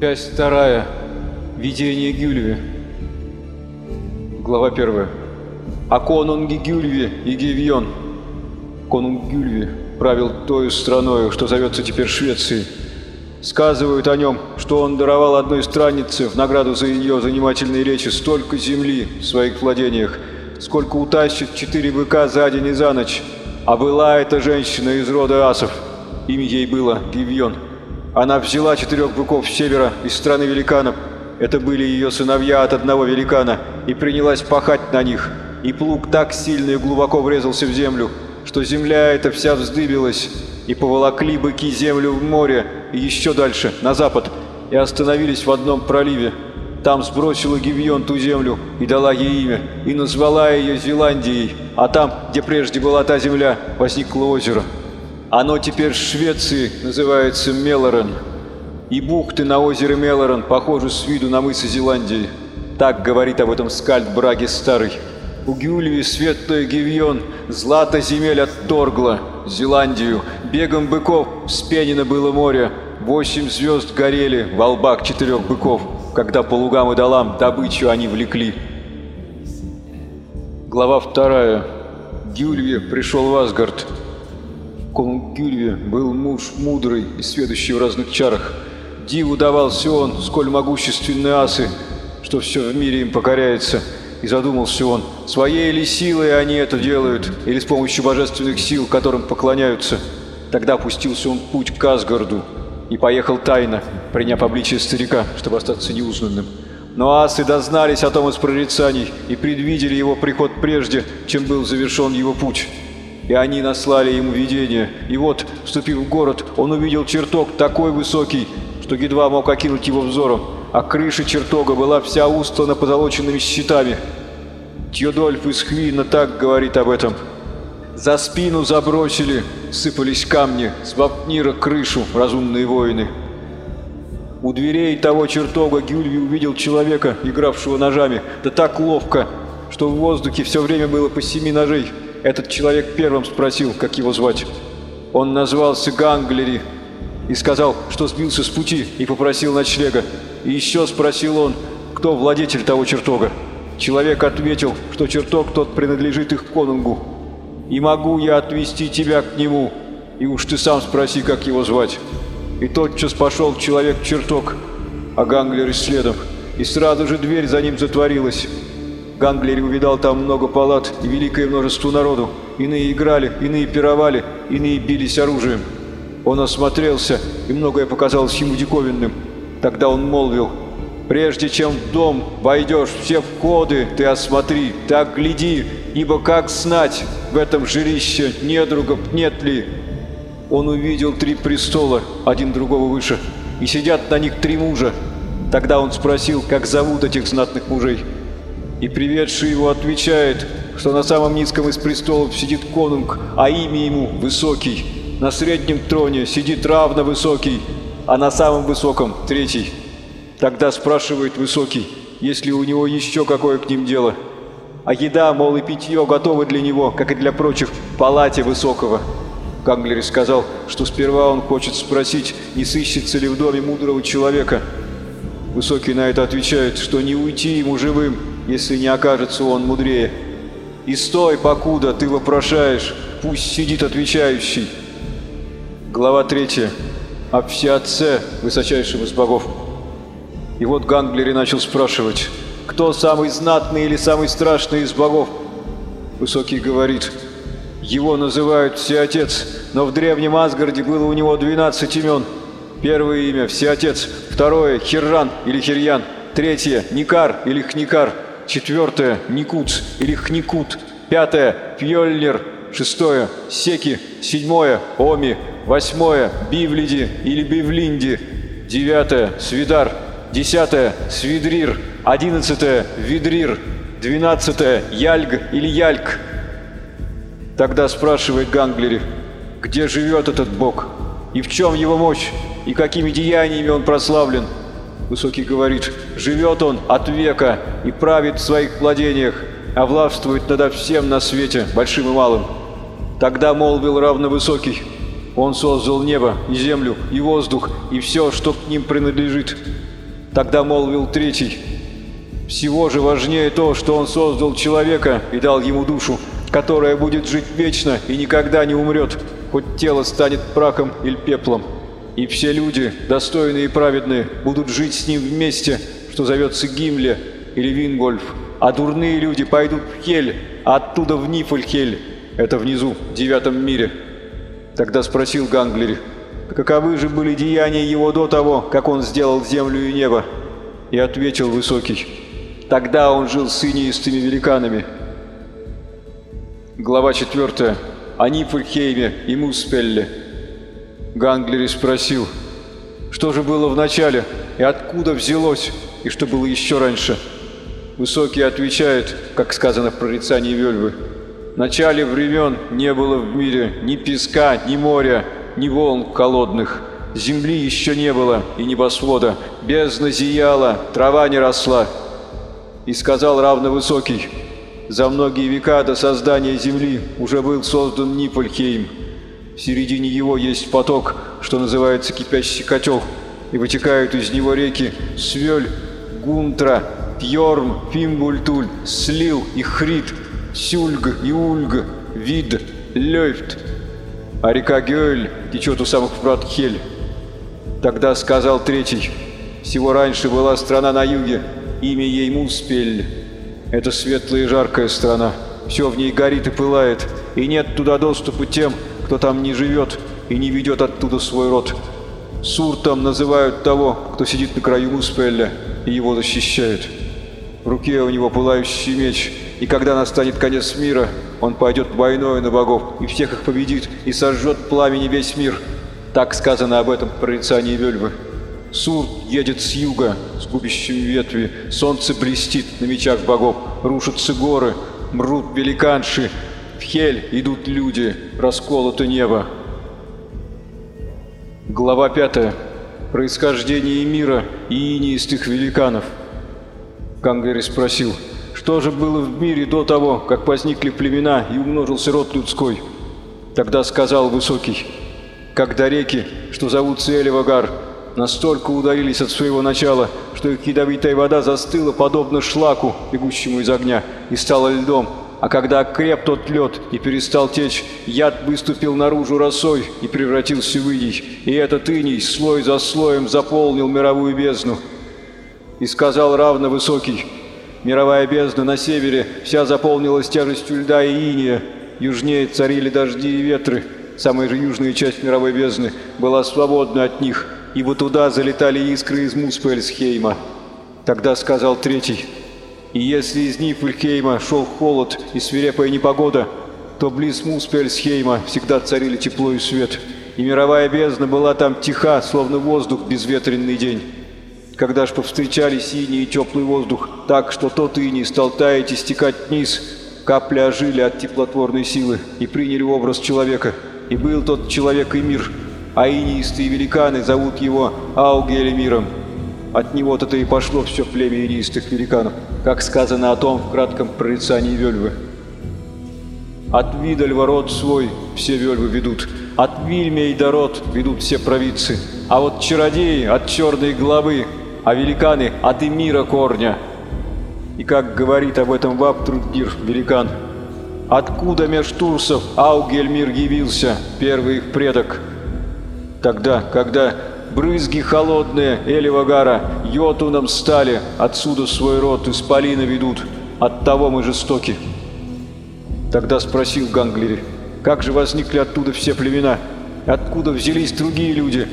Часть вторая. Видение Гюльви. Глава первая. О конунге Гюльве и Гевьон. Конунг Гюльви правил той страною, что зовется теперь Швецией. Сказывают о нем, что он даровал одной страннице в награду за ее занимательные речи столько земли в своих владениях, сколько утащит четыре быка за день и за ночь. А была эта женщина из рода асов. Имя ей было Гивьон. Она взяла четырех быков с севера из страны великанов. Это были ее сыновья от одного великана, и принялась пахать на них. И плуг так сильно и глубоко врезался в землю, что земля эта вся вздыбилась, и поволокли быки землю в море, и еще дальше, на запад, и остановились в одном проливе. Там сбросила Гивьон ту землю и дала ей имя, и назвала ее Зеландией, а там, где прежде была та земля, возникло озеро. Оно теперь в Швеции называется Мелорен. И бухты на озере Мелорен похожи с виду на мысы Зеландии. Так говорит об этом скальд Браги Старый. У Гюльви светлая Гивьон злато земель отторгла Зеландию. Бегом быков спенено было море. Восемь звезд горели в лбах четырех быков, когда по лугам и долам добычу они влекли. Глава вторая. Гюльви пришел в Асгард. Конунг Гюльви был муж мудрый и сведущий в разных чарах. Диву давался он, сколь могущественны асы, что все в мире им покоряется. И задумался он, своей ли силой они это делают, или с помощью божественных сил, которым поклоняются. Тогда пустился он в путь к Асгарду и поехал тайно, приняв обличие старика, чтобы остаться неузнанным. Но асы дознались о том из прорицаний и предвидели его приход прежде, чем был завершен его путь. И они наслали ему видение. И вот, вступив в город, он увидел чертог такой высокий, что едва мог окинуть его взором, а крыша чертога была вся устлана позолоченными щитами. Тьодольф из Хвина так говорит об этом. За спину забросили, сыпались камни, с вапнира крышу разумные воины. У дверей того чертога Гюльви увидел человека, игравшего ножами, да так ловко, что в воздухе все время было по семи ножей. Этот человек первым спросил, как его звать. Он назвался Ганглери и сказал, что сбился с пути и попросил ночлега. И еще спросил он, кто владетель того чертога. Человек ответил, что чертог тот принадлежит их конунгу. И могу я отвести тебя к нему, и уж ты сам спроси, как его звать. И тотчас пошел человек в чертог, а Ганглер следом, и сразу же дверь за ним затворилась. Ганглери увидал там много палат и великое множество народу. Иные играли, иные пировали, иные бились оружием. Он осмотрелся, и многое показалось ему диковинным. Тогда он молвил, «Прежде чем в дом войдешь, все входы ты осмотри, так гляди, ибо как знать, в этом жилище недругов нет ли?» Он увидел три престола, один другого выше, и сидят на них три мужа. Тогда он спросил, как зовут этих знатных мужей. И приведший его отвечает, что на самом низком из престолов сидит конунг, а имя ему Высокий. На среднем троне сидит равно Высокий, а на самом высоком – Третий. Тогда спрашивает Высокий, есть ли у него еще какое к ним дело. А еда, мол, и питье готовы для него, как и для прочих, в палате Высокого. Ганглери сказал, что сперва он хочет спросить, не сыщется ли в доме мудрого человека. Высокий на это отвечает, что не уйти ему живым, если не окажется он мудрее. И стой, покуда ты вопрошаешь, пусть сидит отвечающий. Глава 3. О всеотце, высочайшем из богов. И вот Ганглери начал спрашивать, кто самый знатный или самый страшный из богов? Высокий говорит, его называют Всеотец, но в древнем Асгарде было у него 12 имен. Первое имя – Всеотец, второе – Хирран или Хирьян, третье – Никар или Хникар, четвертое – Никуц или Хникут, пятое – Пьольнер, шестое – Секи, седьмое – Оми, восьмое – Бивлиди или Бивлинди, девятое – Свидар, десятое – Свидрир, одиннадцатое – Видрир, двенадцатое – Яльг или Яльк. Тогда спрашивает Ганглери, где живет этот бог, и в чем его мощь, и какими деяниями он прославлен. Высокий говорит, живет он от века и правит в своих владениях, а властвует над всем на свете, большим и малым. Тогда молвил равновысокий, он создал небо и землю и воздух и все, что к ним принадлежит. Тогда молвил третий. Всего же важнее то, что он создал человека и дал ему душу, которая будет жить вечно и никогда не умрет, хоть тело станет прахом или пеплом. И все люди, достойные и праведные, будут жить с ним вместе, что зовется Гимле или Вингольф. А дурные люди пойдут в Хель, а оттуда в Нифльхель. Это внизу, в девятом мире. Тогда спросил Ганглери, каковы же были деяния его до того, как он сделал землю и небо? И ответил Высокий, тогда он жил с инеистыми великанами. Глава 4. О Нифльхейме и Муспелле. Ганглери спросил, что же было в начале и откуда взялось, и что было еще раньше. Высокий отвечает, как сказано в прорицании Вельвы, «В начале времен не было в мире ни песка, ни моря, ни волн холодных. Земли еще не было и небосвода, бездна зияла, трава не росла». И сказал равно Высокий, «За многие века до создания Земли уже был создан Нипольхейм, в середине его есть поток, что называется кипящий котел, и вытекают из него реки Свёль, Гунтра, Пьорм, Фимбультуль, Слил и Хрит, Сюльг и Ульг, Вид, Лёйфт. А река Гёль течет у самых врат Хель. Тогда сказал третий, всего раньше была страна на юге, имя ей Муспель. Это светлая и жаркая страна, все в ней горит и пылает, и нет туда доступа тем, кто там не живет и не ведет оттуда свой род. Суртом называют того, кто сидит на краю Муспелля и его защищает. В руке у него пылающий меч, и когда настанет конец мира, он пойдет войной на богов и всех их победит и сожжет пламени весь мир. Так сказано об этом прорицании Вельвы. Сурт едет с юга, с губящим ветви, солнце блестит на мечах богов, рушатся горы, мрут великанши, в Хель идут люди, расколото небо. Глава 5. Происхождение мира и инеистых великанов. Кангери спросил, что же было в мире до того, как возникли племена и умножился род людской? Тогда сказал Высокий, когда реки, что зовутся Элевагар, настолько удалились от своего начала, что их ядовитая вода застыла подобно шлаку, бегущему из огня, и стала льдом, а когда окреп тот лед и перестал течь, яд выступил наружу росой и превратился в иней, и этот иней слой за слоем заполнил мировую бездну. И сказал равно высокий, мировая бездна на севере вся заполнилась тяжестью льда и иния, южнее царили дожди и ветры, самая же южная часть мировой бездны была свободна от них, ибо туда залетали искры из Муспельсхейма. Тогда сказал третий — и если из Нифльхейма шел холод и свирепая непогода, то близ Муспельсхейма всегда царили тепло и свет, и мировая бездна была там тиха, словно воздух безветренный день. Когда ж повстречали синий и теплый воздух, так что тот иней стал таять и стекать вниз, капли ожили от теплотворной силы и приняли образ человека, и был тот человек и мир, а инеистые великаны зовут его Аугелемиром. От него-то и пошло все племя инистых великанов, как сказано о том в кратком прорицании Вельвы. От Видальва род свой все Вельвы ведут, от Вильмей до род ведут все провидцы, а вот чародеи от черной главы, а великаны от Эмира корня. И как говорит об этом Ваптрундир, великан, откуда меж турсов Аугельмир явился, первый их предок. Тогда, когда Брызги холодные Эливагара йотуном стали, отсюда свой род исполина ведут, оттого мы жестоки. Тогда спросил Ганглери, как же возникли оттуда все племена? Откуда взялись другие люди?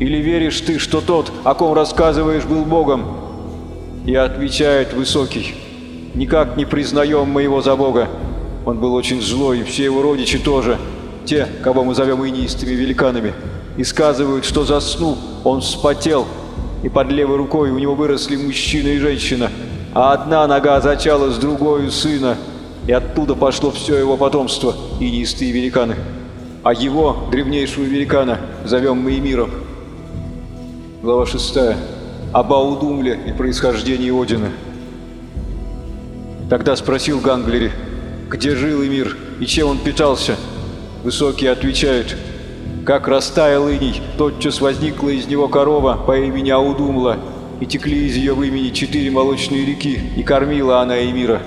Или веришь ты, что тот, о ком рассказываешь, был Богом? И отвечает Высокий, никак не признаем мы его за Бога. Он был очень злой, и все его родичи тоже, те, кого мы зовем инистыми великанами и сказывают, что заснув, он вспотел, и под левой рукой у него выросли мужчина и женщина, а одна нога зачала с другой сына, и оттуда пошло все его потомство, и неистые великаны. А его, древнейшего великана, зовем мы Эмиром. Глава 6. Об Аудумле и происхождении Одина. Тогда спросил Ганглери, где жил Эмир и чем он питался. Высокие отвечают – как растаял иней, тотчас возникла из него корова по имени Аудумла, и текли из ее вымени четыре молочные реки, и кормила она Эмира.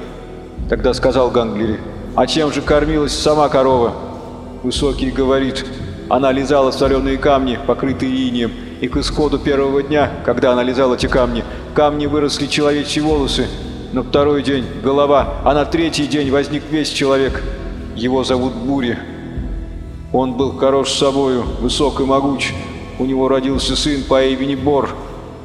Тогда сказал Ганглери, «А чем же кормилась сама корова?» Высокий говорит, «Она лизала соленые камни, покрытые инием, и к исходу первого дня, когда она лизала эти камни, камни выросли человечьи волосы. На второй день — голова, а на третий день возник весь человек. Его зовут Бури. Он был хорош собою, высок и могуч. У него родился сын по имени Бор.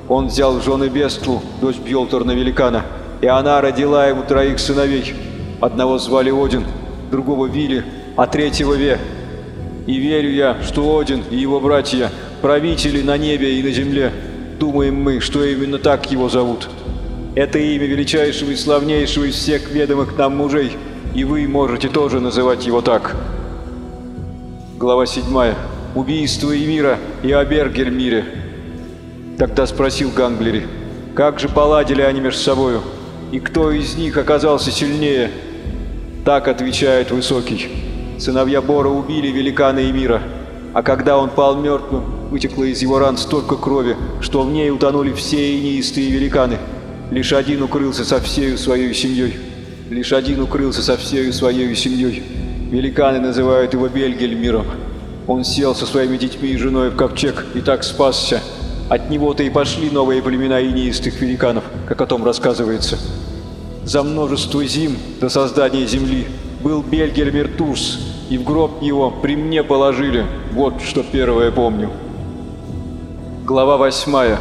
Он взял в жены Бестлу, дочь Бьолторна Великана, и она родила ему троих сыновей. Одного звали Один, другого Вилли, а третьего Ве. И верю я, что Один и его братья – правители на небе и на земле. Думаем мы, что именно так его зовут. Это имя величайшего и славнейшего из всех ведомых нам мужей, и вы можете тоже называть его так. Глава 7. Убийство Эмира и о Бергельмире. Тогда спросил Ганглери, как же поладили они между собою, и кто из них оказался сильнее? Так отвечает Высокий. Сыновья Бора убили великана Эмира, а когда он пал мертвым, вытекло из его ран столько крови, что в ней утонули все инеистые великаны. Лишь один укрылся со всею своей семьей. Лишь один укрылся со всею своей семьей. Великаны называют его Бельгельмиром. Он сел со своими детьми и женой в ковчег и так спасся. От него-то и пошли новые племена инеистых великанов, как о том рассказывается. За множество зим до создания земли был Бельгельмир Турс, и в гроб его при мне положили. Вот что первое помню. Глава восьмая.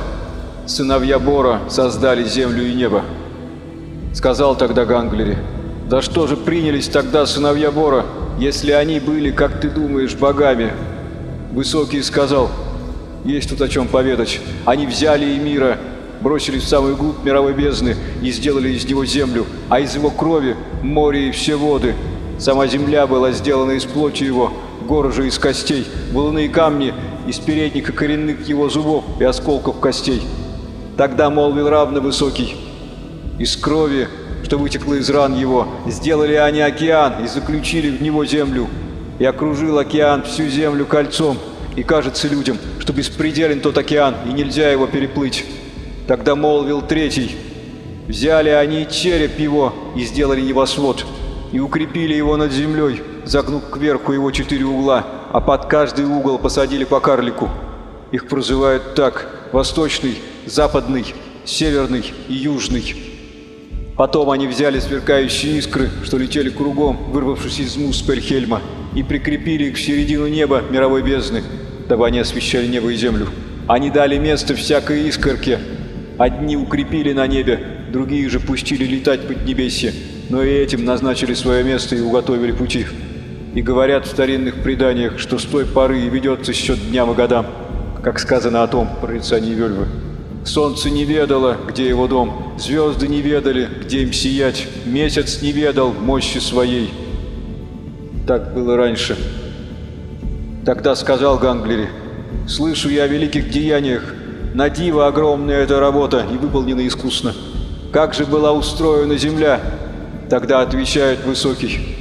Сыновья Бора создали землю и небо. Сказал тогда Ганглери. Да что же принялись тогда сыновья Бора, если они были, как ты думаешь, богами? Высокий сказал. Есть тут о чем поведать. Они взяли и мира, бросили в самую глубь мировой бездны и сделали из него землю, а из его крови море и все воды. Сама земля была сделана из плоти его, горы же из костей, валуны и камни из передних и коренных его зубов и осколков костей. Тогда молвил равно высокий, из крови, что вытекло из ран его, сделали они океан и заключили в него землю. И окружил океан всю землю кольцом, и кажется людям, что беспределен тот океан, и нельзя его переплыть. Тогда молвил третий, взяли они череп его и сделали небосвод, и укрепили его над землей, загнув кверху его четыре угла, а под каждый угол посадили по карлику. Их прозывают так – восточный, западный, северный и южный. Потом они взяли сверкающие искры, что летели кругом, вырвавшись из мус Пельхельма, и прикрепили их в середину неба мировой бездны, дабы они освещали небо и землю. Они дали место всякой искорке. Одни укрепили на небе, другие же пустили летать под небесье, но и этим назначили свое место и уготовили пути. И говорят в старинных преданиях, что с той поры и ведется счет дням и годам, как сказано о том прорицании Вельвы. Солнце не ведало, где его дом, звезды не ведали, где им сиять, месяц не ведал мощи своей. Так было раньше. Тогда сказал Ганглери, «Слышу я о великих деяниях, на диво огромная эта работа и выполнена искусно. Как же была устроена земля?» Тогда отвечает Высокий,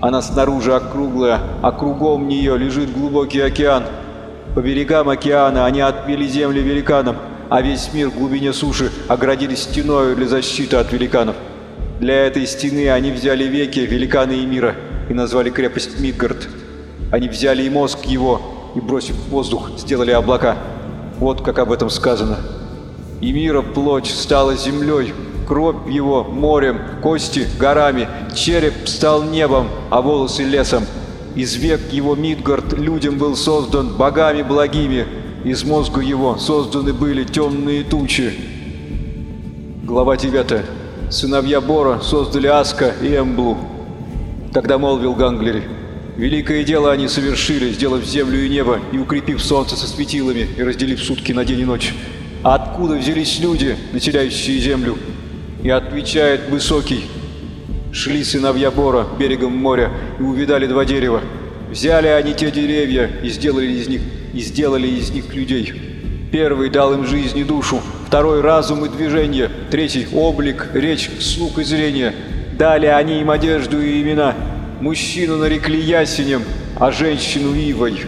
она снаружи округлая, а кругом нее лежит глубокий океан. По берегам океана они отвели земли великанам, а весь мир в глубине суши оградили стеною для защиты от великанов. Для этой стены они взяли веки великаны и мира и назвали крепость Мидгард. Они взяли и мозг его, и, бросив в воздух, сделали облака. Вот как об этом сказано. И мира плоть стала землей, кровь его морем, кости горами, череп стал небом, а волосы лесом. Из век его Мидгард людям был создан богами благими, из мозга его созданы были темные тучи. Глава 9. Сыновья Бора создали Аска и Эмблу. Тогда молвил Ганглери. Великое дело они совершили, сделав землю и небо, и укрепив солнце со светилами, и разделив сутки на день и ночь. А откуда взялись люди, населяющие землю? И отвечает Высокий. Шли сыновья Бора берегом моря и увидали два дерева. Взяли они те деревья и сделали из них, и сделали из них людей. Первый дал им жизнь и душу, второй – разум и движение, третий – облик, речь, слух и зрение. Дали они им одежду и имена. Мужчину нарекли ясенем, а женщину ивой.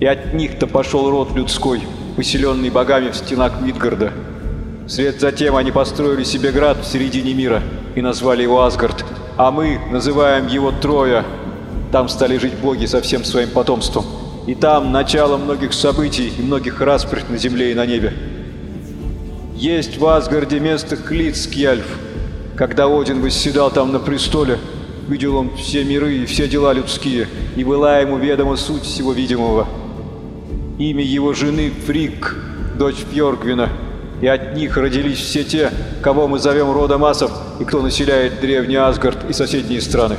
И от них-то пошел род людской, поселенный богами в стенах Мидгарда. Вслед за тем они построили себе град в середине мира и назвали его Асгард, а мы называем его Троя. Там стали жить боги со всем своим потомством. И там начало многих событий и многих распрях на земле и на небе. Есть в Асгарде место Хлицкьяльф. Когда Один восседал там на престоле, видел он все миры и все дела людские, и была ему ведома суть всего видимого. Имя его жены Фрик, дочь Фьоргвина, и от них родились все те, кого мы зовем родом асов и кто населяет древний Асгард и соседние страны.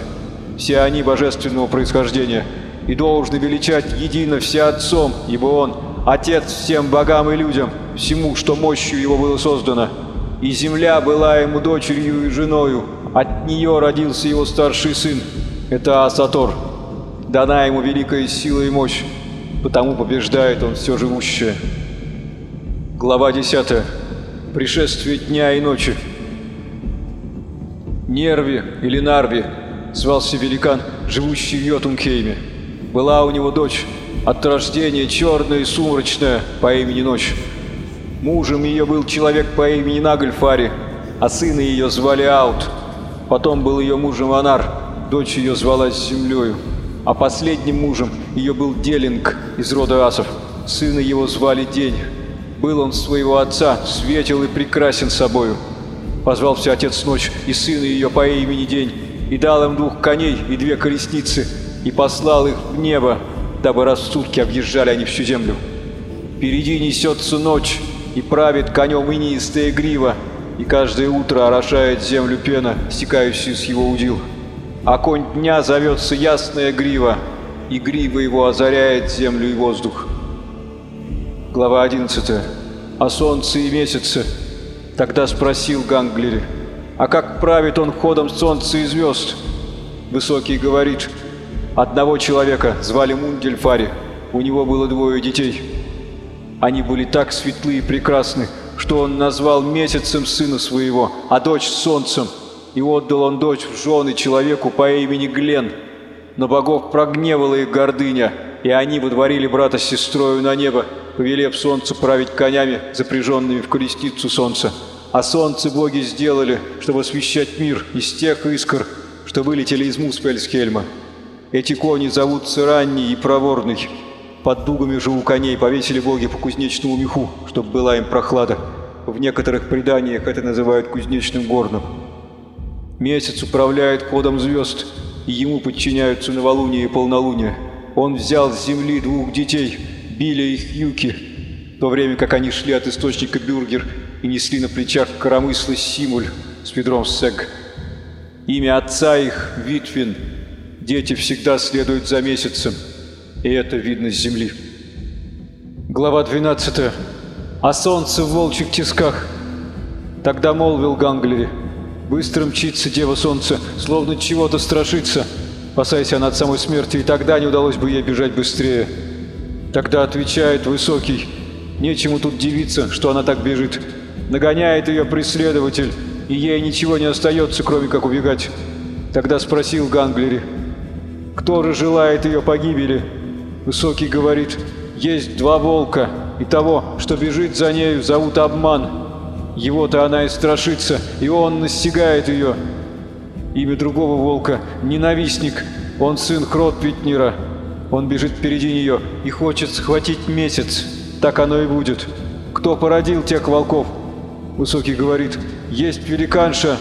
Все они божественного происхождения и должны величать едино все Отцом, ибо Он – Отец всем богам и людям, всему, что мощью Его было создано. И земля была ему дочерью и женою, от нее родился его старший сын, это Асатор. Дана ему великая сила и мощь, потому побеждает он все живущее. Глава 10. Пришествие дня и ночи. Нерви или Нарви звался великан, живущий в Йотунхейме. Была у него дочь, от рождения черная и сумрачная, по имени Ночь. Мужем ее был человек по имени Нагльфари, а сына ее звали Аут. Потом был ее мужем Анар, дочь ее звалась Землею. А последним мужем ее был Делинг из рода асов. Сына его звали День. Был он своего отца, светел и прекрасен собою. Позвался отец ночь и сына ее по имени День, и дал им двух коней и две колесницы, и послал их в небо, дабы раз в объезжали они всю землю. Впереди несется ночь, и правит конем инистая грива, и каждое утро орошает землю пена, стекающая с его удил. А конь дня зовется Ясная Грива, и грива его озаряет землю и воздух. Глава 11. О солнце и месяце. Тогда спросил Ганглери, а как правит он ходом солнца и звезд? Высокий говорит, одного человека звали Мундельфари, у него было двое детей. Они были так светлы и прекрасны, что он назвал месяцем сына своего, а дочь солнцем, и отдал он дочь в жены человеку по имени Глен. Но богов прогневала их гордыня, и они водворили брата с сестрою на небо, повелев солнцу править конями, запряженными в колесницу солнца. А солнце боги сделали, чтобы освещать мир из тех искр, что вылетели из Муспельскельма. Эти кони зовутся Ранний и Проворный. Под дугами же у коней повесили боги по кузнечному меху, чтобы была им прохлада. В некоторых преданиях это называют кузнечным горном. Месяц управляет ходом звезд, и ему подчиняются новолуние и полнолуние. Он взял с земли двух детей – Билли и Хьюки, в то время как они шли от источника Бюргер и несли на плечах коромыслы Симуль с ведром Сег. Имя отца их – Витвин. Дети всегда следуют за месяцем, и это видно с земли. Глава 12. О солнце в волчьих тисках. Тогда молвил Ганглери. Быстро мчится дева солнца, словно чего-то страшится. Опасаясь она от самой смерти, и тогда не удалось бы ей бежать быстрее. Тогда отвечает Высокий, нечему тут дивиться, что она так бежит. Нагоняет ее преследователь, и ей ничего не остается, кроме как убегать. Тогда спросил Ганглери, кто же желает ее погибели? Высокий говорит, есть два волка, и того, что бежит за нею, зовут Обман. Его-то она и страшится, и он настигает ее. Имя другого волка — Ненавистник, он сын Хротвитнера. Он бежит впереди нее и хочет схватить месяц. Так оно и будет. Кто породил тех волков? Высокий говорит, есть великанша,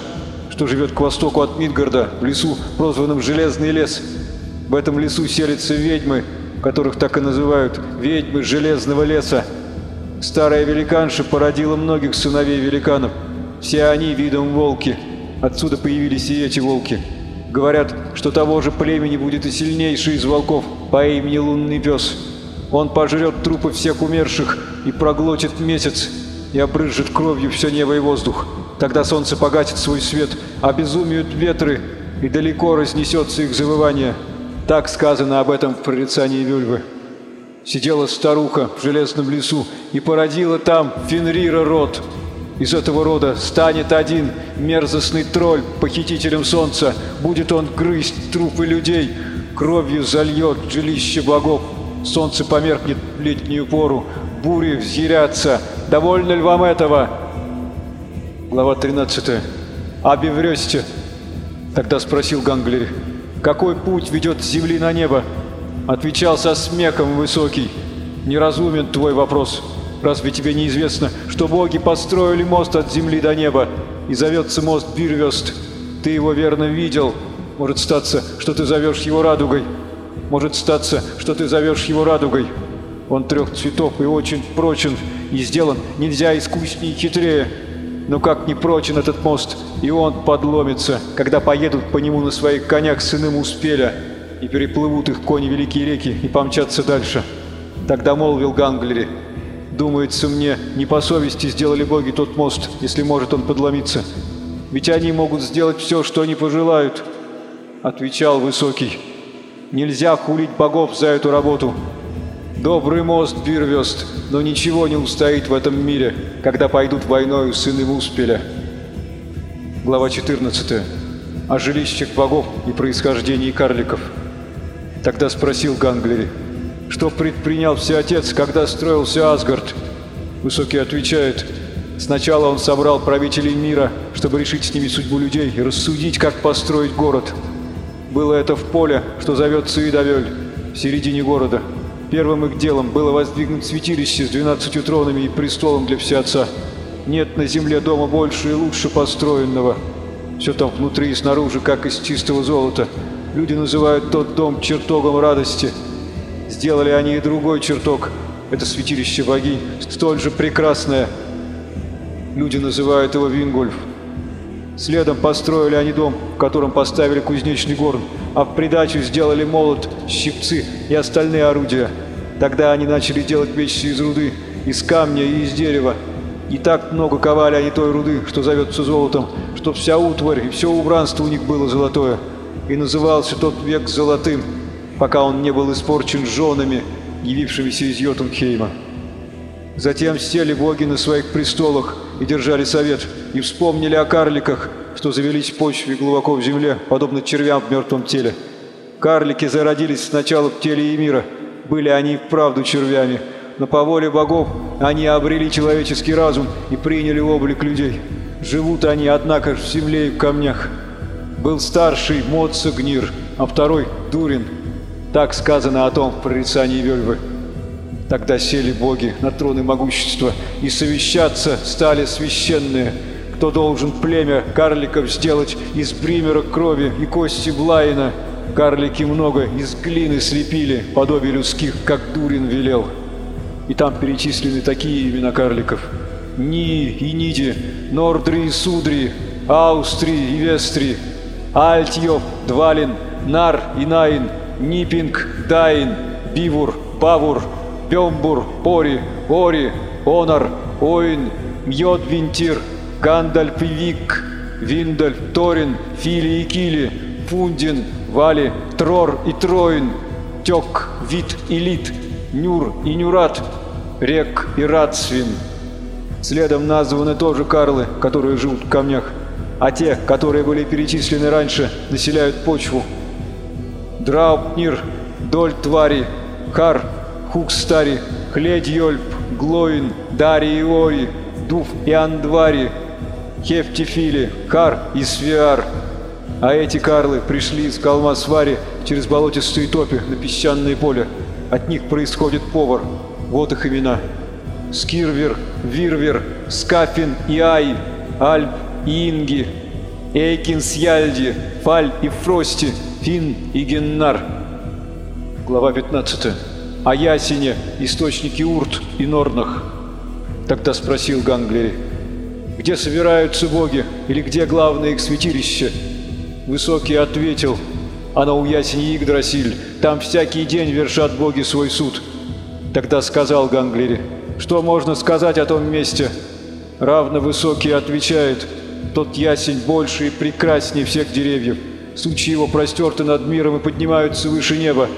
что живет к востоку от Мидгарда, в лесу, прозванном Железный лес. В этом лесу селятся ведьмы, которых так и называют ведьмы Железного леса. Старая великанша породила многих сыновей великанов. Все они видом волки. Отсюда появились и эти волки. Говорят, что того же племени будет и сильнейший из волков по имени Лунный Пес. Он пожрет трупы всех умерших и проглотит месяц, и обрыжет кровью все небо и воздух. Тогда солнце погасит свой свет, обезумеют ветры, и далеко разнесется их завывание. Так сказано об этом в прорицании Вюльвы. Сидела старуха в железном лесу и породила там Фенрира род — из этого рода станет один мерзостный тролль похитителем солнца. Будет он грызть трупы людей, кровью зальет жилище богов. Солнце померкнет в летнюю пору, бури взъярятся. Довольно ли вам этого? Глава 13. «А Беврёсте?» Тогда спросил Ганглери. «Какой путь ведет с земли на небо?» Отвечал со смехом высокий. «Неразумен твой вопрос. Разве тебе неизвестно, что боги построили мост от земли до неба, и зовется мост Бирвест? Ты его верно видел. Может статься, что ты зовешь его радугой. Может статься, что ты зовешь его радугой. Он трех цветов и очень прочен, и сделан нельзя искуснее и хитрее. Но как не прочен этот мост, и он подломится, когда поедут по нему на своих конях сыны Успеля, и переплывут их кони великие реки и помчатся дальше. Тогда молвил Ганглери, «Думается мне, не по совести сделали боги тот мост, если может он подломиться. Ведь они могут сделать все, что они пожелают». Отвечал Высокий, «Нельзя хулить богов за эту работу, Добрый мост Бирвест, но ничего не устоит в этом мире, когда пойдут войною сыны Вуспеля. Глава 14. О жилищах богов и происхождении карликов. Тогда спросил Ганглери, что предпринял всеотец, когда строился Асгард? Высокий отвечает, сначала он собрал правителей мира, чтобы решить с ними судьбу людей и рассудить, как построить город. Было это в поле, что зовется Идавель, в середине города. Первым их делом было воздвигнуть святилище с двенадцатью тронами и престолом для всеотца. Нет на земле дома больше и лучше построенного. Все там внутри и снаружи, как из чистого золота. Люди называют тот дом чертогом радости. Сделали они и другой чертог. Это святилище богинь, столь же прекрасное. Люди называют его Вингольф. Следом построили они дом, в котором поставили кузнечный горн, а в придачу сделали молот, щипцы и остальные орудия. Тогда они начали делать вещи из руды, из камня и из дерева. И так много ковали они той руды, что зовется золотом, что вся утварь и все убранство у них было золотое. И назывался тот век золотым, пока он не был испорчен женами, явившимися из Йотунхейма. Затем сели боги на своих престолах и держали совет, и вспомнили о карликах, что завелись в почве глубоко в земле, подобно червям в мертвом теле. Карлики зародились сначала в теле Эмира. Были они вправду червями, но по воле богов они обрели человеческий разум и приняли облик людей. Живут они, однако, в земле и в камнях. Был старший Моца Гнир, а второй – Дурин. Так сказано о том в прорицании Вельвы. Тогда сели боги на троны могущества, и совещаться стали священные, кто должен племя карликов сделать из Бримира крови и кости Блайна. Карлики много из глины слепили, подобие людских, как Дурин велел. И там перечислены такие имена карликов. Ни и Ниди, Нордри и Судри, Аустри и Вестри, Альтьов, Двалин, Нар и Найн, Нипинг, Дайн, Бивур, Бавур, Бёмбур, Нори, Ори, Онар, Оин, Мьёдвитнир, Гандальф и Вик, Виндальф, Торин, Фили и Кили, Фундин, Вали, Трор и Троин, Тек, Вит и Лит, Нюр и Нюрад, Рекк и Радсвин. Следом названы тоже карлы, которые живут в камнях, а те, которые были перечислены раньше, населяют почву. Драупнир, Дольгтвари, Хар, Хугстари, Хледьёльв, Глоин, Дари и Ори, Дуф и Андвари, Хефти, Фили, Кар и Свиар. А эти карлы пришли из холма Свари через болотистые топи на песчаное поле. От них происходит Ловар. Вот их имена. Скирвер, Вирвер, Скафинн и Ай, Альп и Инги, Эйкин Сьяльди, Фаль и Фрости, Фин и Геннар. Глава 15 о Ясине, источнике Урт и Норнах. Тогда спросил Ганглери, где собираются боги или где главное их святилище? Высокий ответил, оно у Ясени Игдрасиль, там всякий день вершат боги свой суд. Тогда сказал Ганглери, что можно сказать о том месте? Равно Высокий отвечает, тот ясень больше и прекраснее всех деревьев. Сучи его простерты над миром и поднимаются выше неба,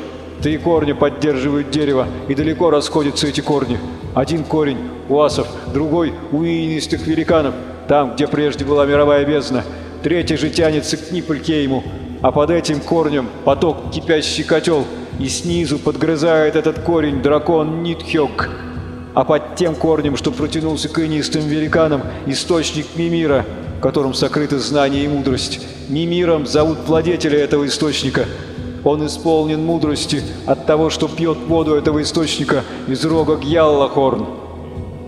Три корня поддерживают дерево, и далеко расходятся эти корни. Один корень у асов, другой у инистых великанов, там, где прежде была мировая бездна. Третий же тянется к Ниппелькейму, а под этим корнем поток кипящий котел, и снизу подгрызает этот корень дракон Нитхёк. а под тем корнем, что протянулся к инистым великанам, источник Мимира, в котором сокрыты знания и мудрость. Мимиром зовут владетеля этого источника. Он исполнен мудрости от того, что пьет воду этого источника из рога Гьяллахорн.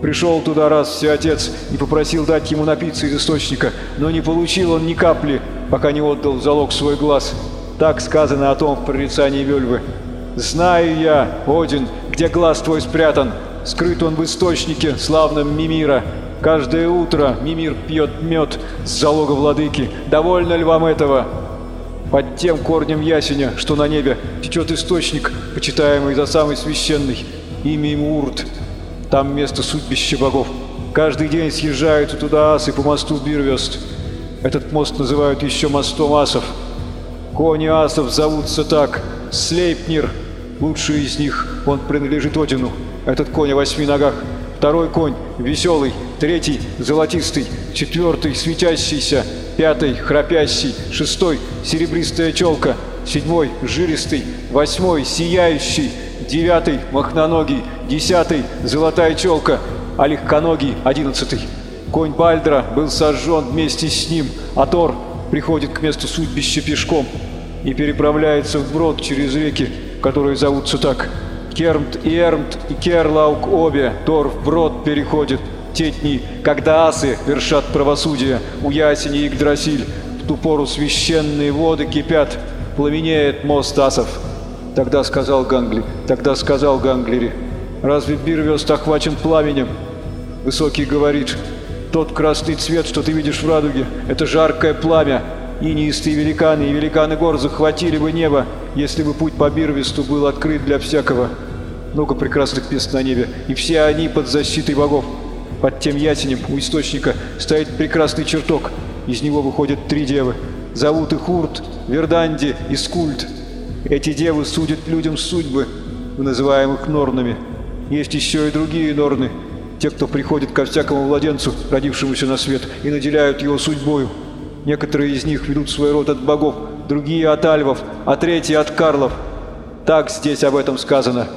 Пришел туда раз Всеотец и попросил дать ему напиться из источника, но не получил он ни капли, пока не отдал залог свой глаз. Так сказано о том в прорицании Вельвы. «Знаю я, Один, где глаз твой спрятан, скрыт он в источнике, славном Мимира. Каждое утро Мимир пьет мед с залога владыки. Довольно ли вам этого?» Под тем корнем ясеня, что на небе, течет источник, почитаемый за самый священный, имя ему Урт. Там место судьбища богов. Каждый день съезжают туда асы по мосту Бирвест. Этот мост называют еще мостом асов. Кони асов зовутся так. Слейпнир, лучший из них, он принадлежит Одину. Этот конь о восьми ногах. Второй конь веселый, третий золотистый, четвертый светящийся, пятый храпящий, шестой серебристая челка, седьмой жилистый, восьмой сияющий, девятый – махноногий, десятый – золотая челка, а легконогий – одиннадцатый. Конь Бальдра был сожжен вместе с ним, а Тор приходит к месту судьбища пешком и переправляется вброд через реки, которые зовутся так. Кермт и Эрмт и Керлаук обе, Тор вброд переходит те дни, когда асы вершат правосудие у Ясени и Игдрасиль, в ту пору священные воды кипят, пламенеет мост асов. Тогда сказал Гангли, тогда сказал Ганглери, разве Бирвест охвачен пламенем? Высокий говорит, тот красный цвет, что ты видишь в радуге, это жаркое пламя. Инистые великаны и великаны гор захватили бы небо, если бы путь по Бирвесту был открыт для всякого. Много прекрасных мест на небе, и все они под защитой богов. Под тем ясенем у источника стоит прекрасный чертог. Из него выходят три девы. Зовут их Урт, Верданди и Скульт. Эти девы судят людям судьбы, называемых норнами. Есть еще и другие норны, те, кто приходит ко всякому младенцу, родившемуся на свет, и наделяют его судьбою. Некоторые из них ведут свой род от богов, другие от альвов, а третьи от карлов. Так здесь об этом сказано.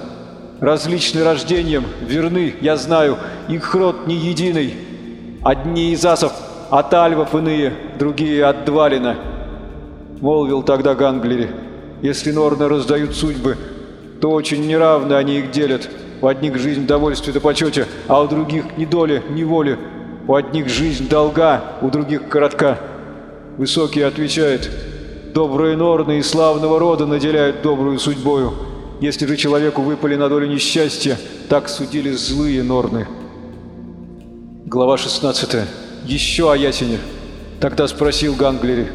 Различны рождением, верны, я знаю, их род не единый. Одни из асов от альвов иные, другие от Двалина. Молвил тогда Ганглери. Если Норны раздают судьбы, то очень неравно они их делят. У одних жизнь в довольстве да почете, а у других ни доли, ни воли. У одних жизнь долга, у других коротка. Высокий отвечает, добрые норны и славного рода наделяют добрую судьбою. Если же человеку выпали на долю несчастья, так судили злые норны. Глава 16. Еще о ясене. Тогда спросил Ганглери,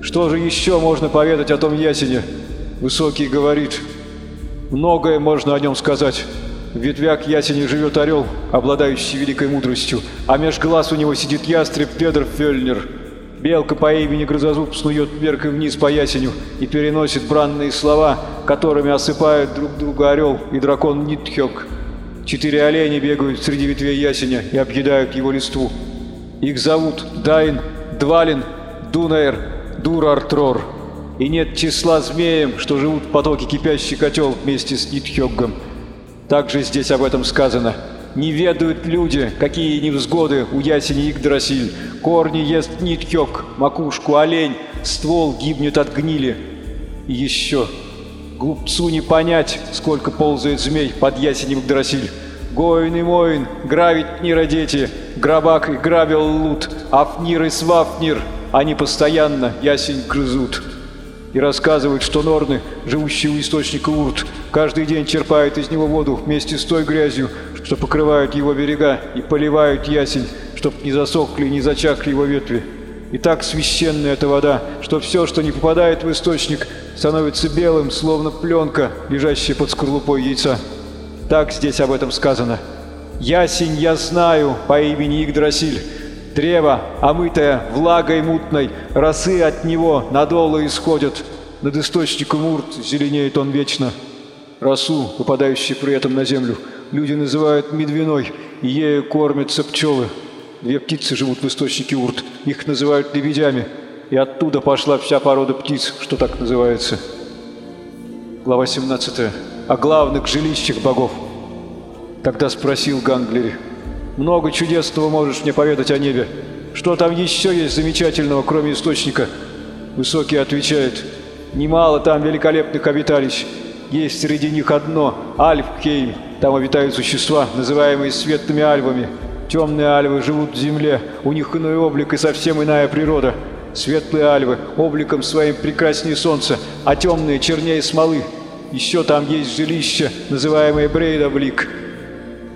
что же еще можно поведать о том ясене? Высокий говорит, многое можно о нем сказать. В ветвях ясени живет орел, обладающий великой мудростью, а меж глаз у него сидит ястреб Педр Фельнер. Белка по имени Грозозуб снует вверх и вниз по ясеню и переносит бранные слова, которыми осыпают друг друга орел и дракон Нитхёк. Четыре оленя бегают среди ветвей ясеня и объедают его листву. Их зовут Дайн, Двалин, Дунаэр, Дурартрор. И нет числа змеям, что живут в потоке кипящий котел вместе с Нитхёггом. Также здесь об этом сказано. Не ведают люди, какие невзгоды у ясени Игдрасиль. Корни ест нитхёк, макушку олень, ствол гибнет от гнили. И еще. Глупцу не понять, сколько ползает змей под ясенем Игдрасиль. Гоин и Моин, гравить Нира дети, Грабак и Грабел лут, Афнир и Свафнир, они постоянно ясень грызут и рассказывают, что норны, живущие у источника Урт, каждый день черпают из него воду вместе с той грязью, что покрывают его берега, и поливают ясень, чтоб не засохли и не зачахли его ветви. И так священная эта вода, что все, что не попадает в источник, становится белым, словно пленка, лежащая под скорлупой яйца. Так здесь об этом сказано. «Ясень я знаю по имени Игдрасиль, Древо, омытое влагой мутной, росы от него надолу исходят. Над источником урт зеленеет он вечно. Росу, выпадающую при этом на землю, люди называют медвяной, и ею кормятся пчелы. Две птицы живут в источнике урт, их называют лебедями, и оттуда пошла вся порода птиц, что так называется. Глава 17. О главных жилищах богов. Тогда спросил Ганглери. «Много чудесного можешь мне поведать о небе. Что там еще есть замечательного, кроме источника?» Высокий отвечает. «Немало там великолепных обиталищ. Есть среди них одно – Альфхейм. Там обитают существа, называемые светлыми альвами. Темные альвы живут в земле, у них иной облик и совсем иная природа. Светлые альвы обликом своим прекраснее солнца, а темные чернее смолы. Еще там есть жилище, называемое Брейдоблик.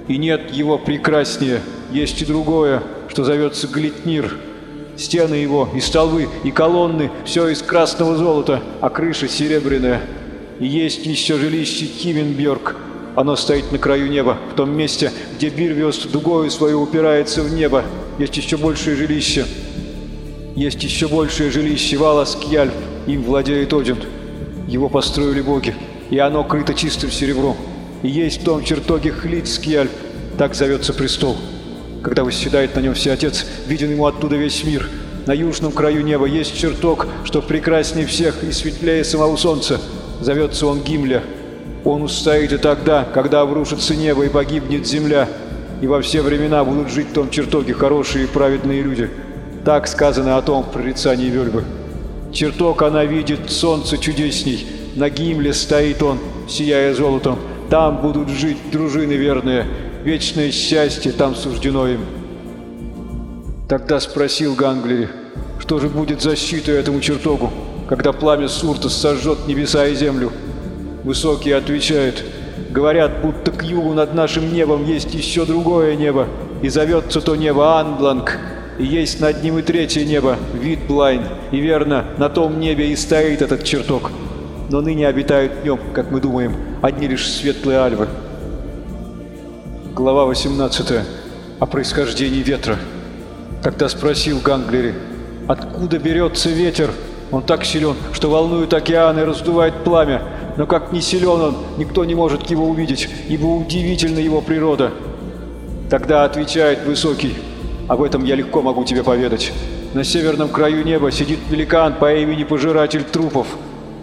И нет его прекраснее, есть и другое, что зовется Глитнир. Стены его, и столбы, и колонны – все из красного золота, а крыша серебряная. И есть еще жилище Хивенберг. Оно стоит на краю неба, в том месте, где Бирвиус дугою свою упирается в небо. Есть еще большее жилище. Есть еще большее жилище Валаскьяльф. Им владеет Один. Его построили боги, и оно крыто чистым серебром. Есть в том чертоге Хлицкьяльф, так зовется престол. Когда восседает на нем Всеотец, виден ему оттуда весь мир. На южном краю неба есть чертог, что прекраснее всех и светлее самого солнца – Зовется он Гимля. Он устоит и тогда, когда обрушится небо и погибнет земля, и во все времена будут жить в том чертоге хорошие и праведные люди. Так сказано о том в прорицании Вельбы. Чертог она видит, солнце чудесней, на Гимле стоит он, сияя золотом. Там будут жить дружины верные, вечное счастье там суждено им. Тогда спросил Ганглери, что же будет защитой этому чертогу? когда пламя Сурта сожжет небеса и землю. Высокий отвечает, говорят, будто к югу над нашим небом есть еще другое небо, и зовется то небо Андланг, и есть над ним и третье небо, Витблайн, и верно, на том небе и стоит этот чертог. Но ныне обитают в нем, как мы думаем, одни лишь светлые альвы. Глава 18. О происхождении ветра. Тогда спросил Ганглери, откуда берется ветер, он так силен, что волнует океан и раздувает пламя, но как не силен он, никто не может его увидеть, ибо удивительна его природа. Тогда отвечает Высокий, об этом я легко могу тебе поведать. На северном краю неба сидит великан по имени Пожиратель Трупов.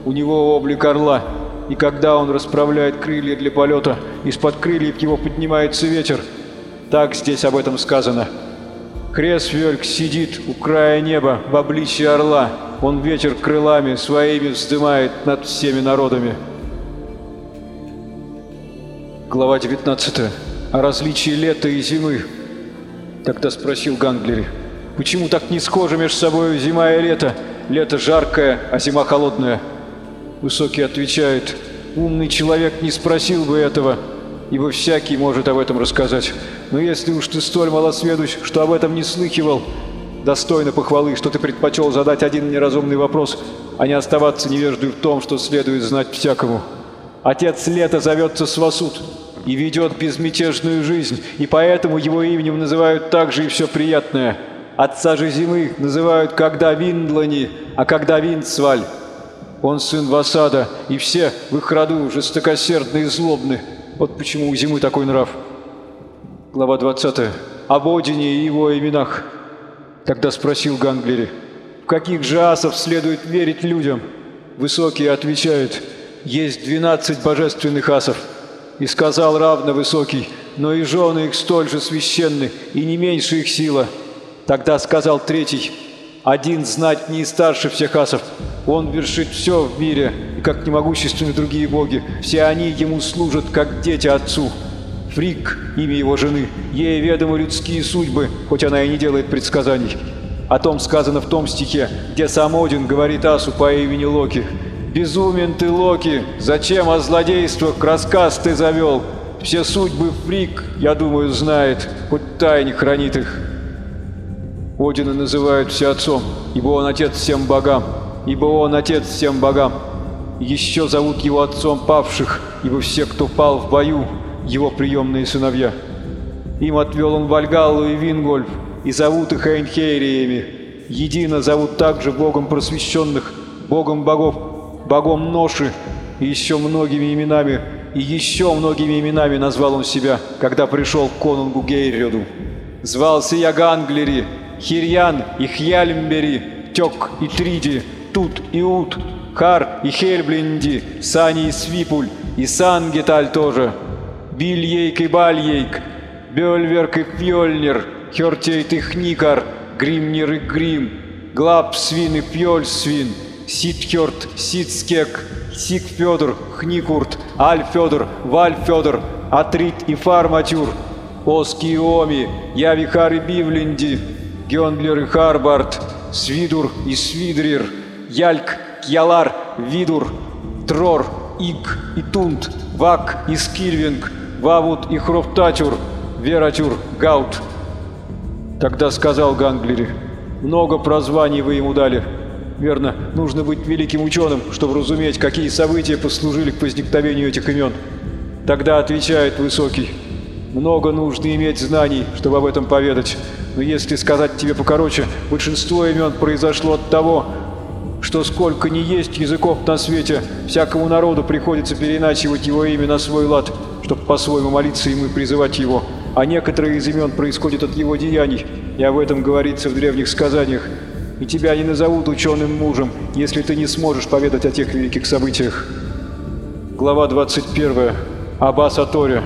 У него облик орла, и когда он расправляет крылья для полета, из-под крыльев его поднимается ветер. Так здесь об этом сказано. Кресвельк сидит у края неба в обличье орла, он ветер крылами своими вздымает над всеми народами. Глава 19. О различии лета и зимы. Тогда спросил Ганглери. Почему так не схожи между собой зима и лето? Лето жаркое, а зима холодная. Высокий отвечает. Умный человек не спросил бы этого, ибо всякий может об этом рассказать. Но если уж ты столь малосведущ, что об этом не слыхивал, Достойно похвалы, что ты предпочел задать один неразумный вопрос, а не оставаться невеждой в том, что следует знать всякому. Отец лета зовется Свасуд и ведет безмятежную жизнь, и поэтому его именем называют также и все приятное. Отца же зимы называют когда Виндлани, а когда Винцваль. Он сын Васада, и все в их роду жестокосердны и злобны. Вот почему у зимы такой нрав. Глава 20. Об Одине и его именах. Тогда спросил Ганглери, в каких же асов следует верить людям? Высокий отвечает, есть двенадцать божественных асов. И сказал равно Высокий, но и жены их столь же священны, и не меньше их сила. Тогда сказал Третий, один знать не старше всех асов. Он вершит все в мире, и как немогущественны другие боги. Все они ему служат, как дети отцу. Фрик, имя его жены, ей ведомы людские судьбы, хоть она и не делает предсказаний. О том сказано в том стихе, где сам Один говорит Асу по имени Локи. «Безумен ты, Локи! Зачем о злодействах рассказ ты завел? Все судьбы Фрик, я думаю, знает, хоть тайне хранит их». Одина называют все отцом, ибо он отец всем богам, ибо он отец всем богам. Еще зовут его отцом павших, ибо все, кто пал в бою, его приемные сыновья. Им отвел он Вальгаллу и Вингольф, и зовут их Эйнхейриями. Едино зовут также богом просвещенных, богом богов, богом ноши и еще многими именами, и еще многими именами назвал он себя, когда пришел к конунгу Гейрёду. Звался я Ганглери, Херьян и Хьяльмбери, Тёк и Триди, Тут и Ут, Хар и Хельблинди, Сани и Свипуль, и Сангеталь тоже. Бильейк и Бальейк, Бёльверк и Фьёльнир, Хёртейт и Хникар, Гримнир и Грим, Глапсвин и Фьёльсвин, Ситхёрт, Ситскек, Сигфёдр, Хникурт, Альфёдр, Вальфёдр, Атрит и Фарматюр, Оски и Оми, Явихар и Бивленди, Гёндлер и Харбард, Свидур и Свидрир, Яльк, Кьялар, Видур, Трор, Ик и Тунт, Вак и Скирвинг, Вавут и Хрофтатюр, Вератюр, Гаут. Тогда сказал Ганглери, много прозваний вы ему дали. Верно, нужно быть великим ученым, чтобы разуметь, какие события послужили к возникновению этих имен. Тогда отвечает Высокий. Много нужно иметь знаний, чтобы об этом поведать. Но если сказать тебе покороче, большинство имен произошло от того, что сколько ни есть языков на свете, всякому народу приходится переначивать его имя на свой лад, чтобы по-своему молиться ему и призывать его. А некоторые из имен происходят от его деяний, и об этом говорится в древних сказаниях. И тебя не назовут ученым мужем, если ты не сможешь поведать о тех великих событиях. Глава 21. Аббас Атория.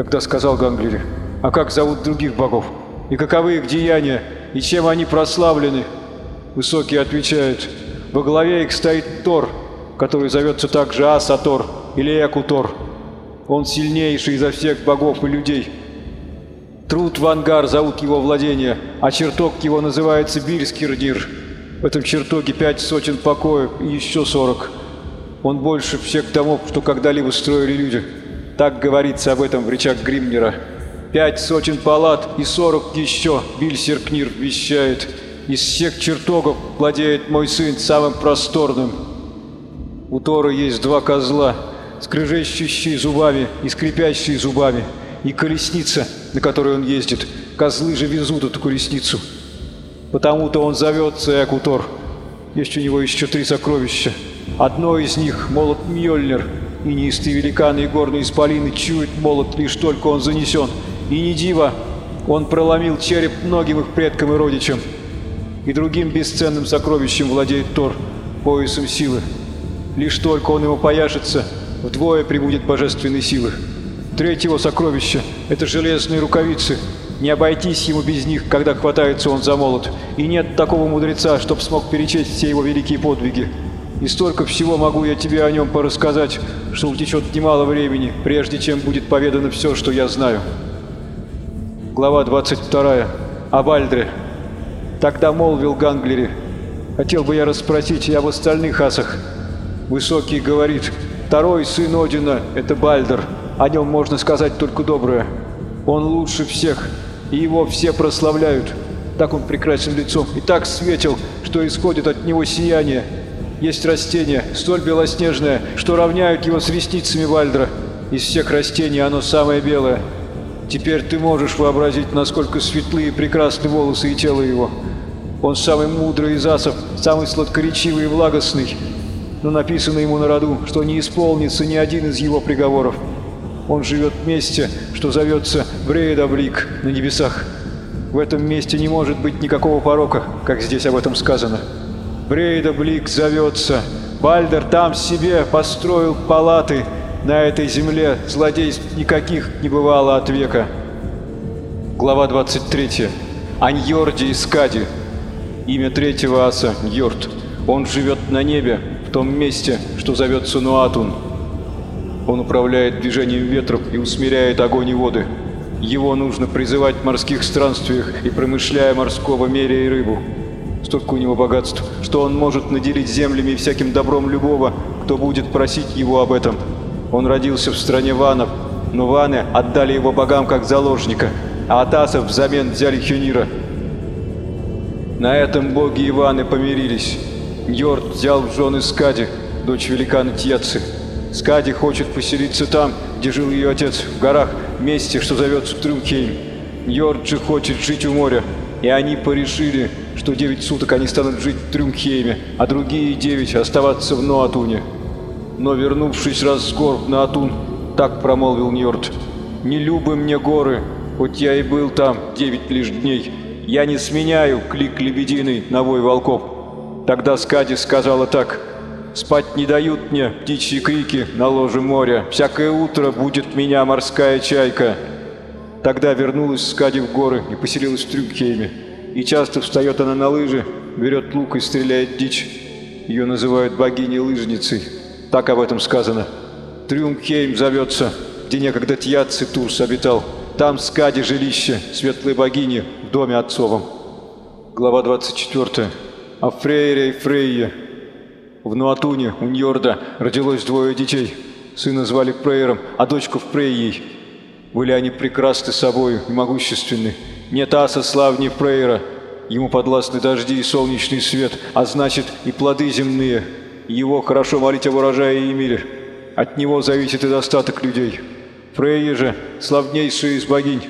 Тогда сказал Ганглери, а как зовут других богов? И каковы их деяния? И чем они прославлены? Высокий отвечает, во главе их стоит Тор, который зовется также Асатор или Экутор. Он сильнейший изо всех богов и людей. Труд Вангар зовут его владение, а чертог его называется Бильскирдир. В этом чертоге пять сотен покоев и еще сорок. Он больше всех домов, что когда-либо строили люди. Так говорится об этом в речах Гримнера. Пять сотен палат и сорок еще, Бильсеркнир вещает. Из всех чертогов владеет мой сын самым просторным. У Тора есть два козла, скрежещущие зубами и скрипящие зубами, и колесница, на которой он ездит. Козлы же везут эту колесницу. Потому-то он зовется Экутор. Есть у него еще три сокровища. Одно из них — молот Мьёльнир, и неистые великаны и горные исполины чуют молот, лишь только он занесен. И не диво, он проломил череп многим их предкам и родичам. И другим бесценным сокровищем владеет Тор, поясом силы. Лишь только он ему пояжется, вдвое прибудет божественной силы. Третьего сокровища — это железные рукавицы. Не обойтись ему без них, когда хватается он за молот. И нет такого мудреца, чтоб смог перечесть все его великие подвиги. И столько всего могу я тебе о нем порассказать, что утечет немало времени, прежде чем будет поведано все, что я знаю. Глава 22. О Бальдре. Тогда молвил Ганглери. Хотел бы я расспросить и об остальных асах. Высокий говорит, второй сын Одина — это Бальдер. О нем можно сказать только доброе. Он лучше всех, и его все прославляют. Так он прекрасен лицом и так светил, что исходит от него сияние. Есть растение, столь белоснежное, что равняют его с ресницами Вальдра. Из всех растений оно самое белое. Теперь ты можешь вообразить, насколько светлые и прекрасны волосы и тело его. Он самый мудрый из асов, самый сладкоречивый и благостный. Но написано ему на роду, что не исполнится ни один из его приговоров. Он живет в месте, что зовется Брейдаблик на небесах. В этом месте не может быть никакого порока, как здесь об этом сказано. Брейдаблик зовется. Бальдер там себе построил палаты. На этой земле злодейств никаких не бывало от века. Глава 23. Аньорди и Скади. Имя третьего аса – Йорд. Он живет на небе, в том месте, что зовется Нуатун. Он управляет движением ветров и усмиряет огонь и воды. Его нужно призывать в морских странствиях и промышляя морского меря и рыбу. Столько у него богатств, что он может наделить землями и всяким добром любого, кто будет просить его об этом. Он родился в стране ванов, но ваны отдали его богам как заложника, а от асов взамен взяли Хюнира. На этом боги и ваны помирились. Ньорд взял в жены Скади, дочь великана Тьяцы. Скади хочет поселиться там, где жил ее отец, в горах, месте, что зовется Трюмхейм. Ньорд же хочет жить у моря, и они порешили, что девять суток они станут жить в Трюмхейме, а другие девять оставаться в Ноатуне. Но вернувшись раз с гор на Атун, так промолвил Ньорд. «Не любы мне горы, хоть я и был там девять лишь дней. Я не сменяю клик лебединый на вой волков». Тогда Скади сказала так. Спать не дают мне птичьи крики на ложе моря. Всякое утро будет меня морская чайка. Тогда вернулась Скади в горы и поселилась в Трюмхейме. И часто встает она на лыжи, берет лук и стреляет дичь. Ее называют богиней-лыжницей. Так об этом сказано. Трюмхейм зовется, где некогда Тьяци Турс обитал. Там Скади жилище, светлой богини, в доме отцовом. Глава 24. О Фрейре и Фрейе. В Нуатуне у Ньорда родилось двое детей. Сына звали Фрейром, а дочку Фрейей. Были они прекрасны собою и могущественны. Нет аса славней Фрейра. Ему подвластны дожди и солнечный свет, а значит и плоды земные. Его хорошо молить о урожае и мире. От него зависит и достаток людей. Фрейя же, славнейшая из богинь,